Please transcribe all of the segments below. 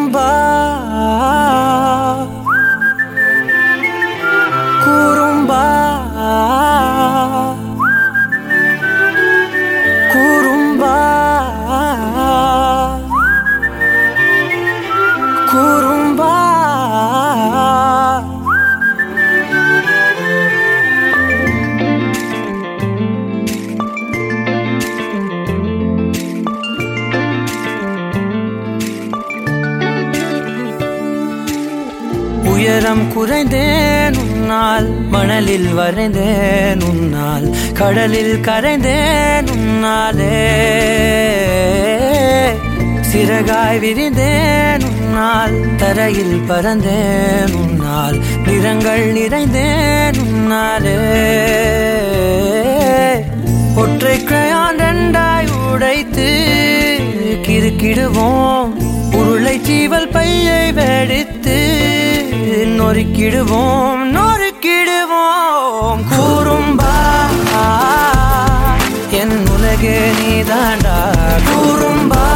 குறும்பா உயரம் குறைந்தேன் உன்னால் மணலில் வரைந்தேன் உன்னால் கடலில் கரைந்தேன் உன்னாலே. சிறகாய் விரிந்தேன் உன்னால் தரையில் பறந்தேன் உன்னால் நிறங்கள் நிறைந்தேன் உன்னாலே. ஒற்றை கிரையான் ரெண்டாய் உடைத்து கிறுக்கிடுவோம் உருளை சீவல் பையை வெடித்து நொறுக்கிடுவோம் நொறுக்கிடுவோம். கூறும்பா என் உலகே நீதாண்டா. கூறும்பா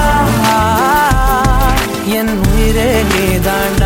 என் உயிரே நீதாண்டா.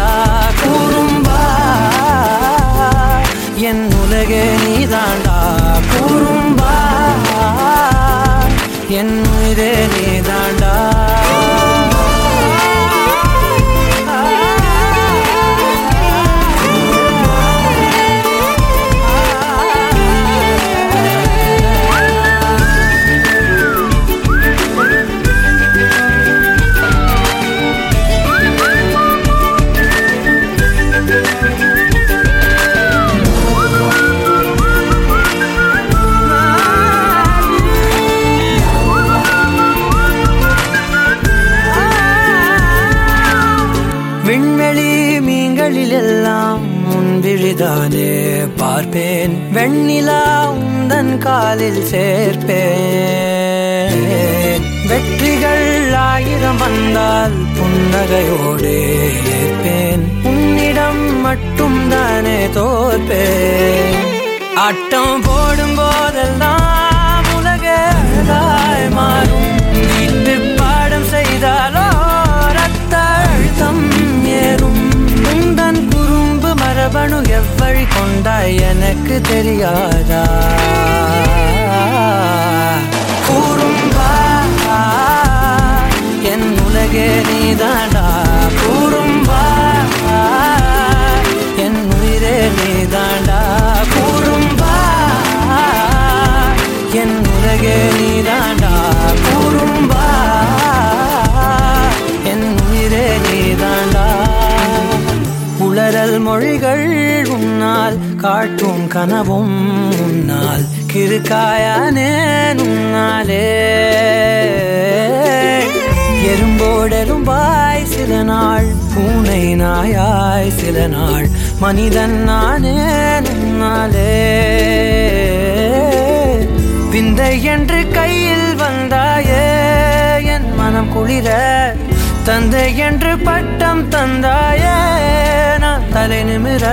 விழிதானே பார்ப்பேன். வெண்ணிலா உந்தன் காலில் சேர்ப்பேன். வெற்றிகள் ஆயிரம் வந்தால் புன்னகையோடு ஏற்பேன். உன்னிடம் மட்டும் தானே தோற்பேன். ஆட்டம் போடும் போதெல்லாம் உலக மாறும். கொண்டாய் எனக்கு தெரியாதா? கூறும்பா என் உலகே நீதாண்டா. கூறும்பா என் உயிரே நீதாண்டா. கூறும்பா என் உலகே நீதாண்டா. கூறும்பா என் உயிரே நீதாண்டா. உளறல் மொழிகள் காட்டும் கனவும் உன்னால் கிருக்காயானே உன்னாலே எறும்போடெரும்பாய் சில நாள் பூனை நாயாய் சில நாள் மனிதன் நானே உன்னாலே. விந்தை என்று கையில் வந்தாயே என் மனம் குளிர. தந்தை என்று பட்டம் தந்தாயே நான் தலை நிமிர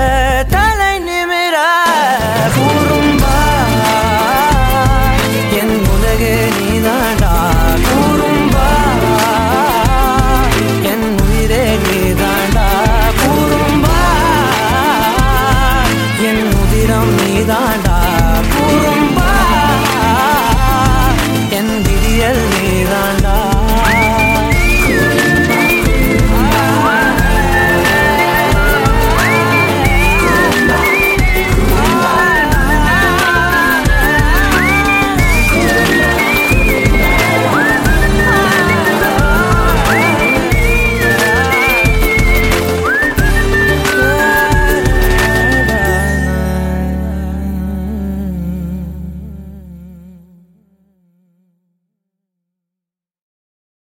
தலை நிமிர கூறும்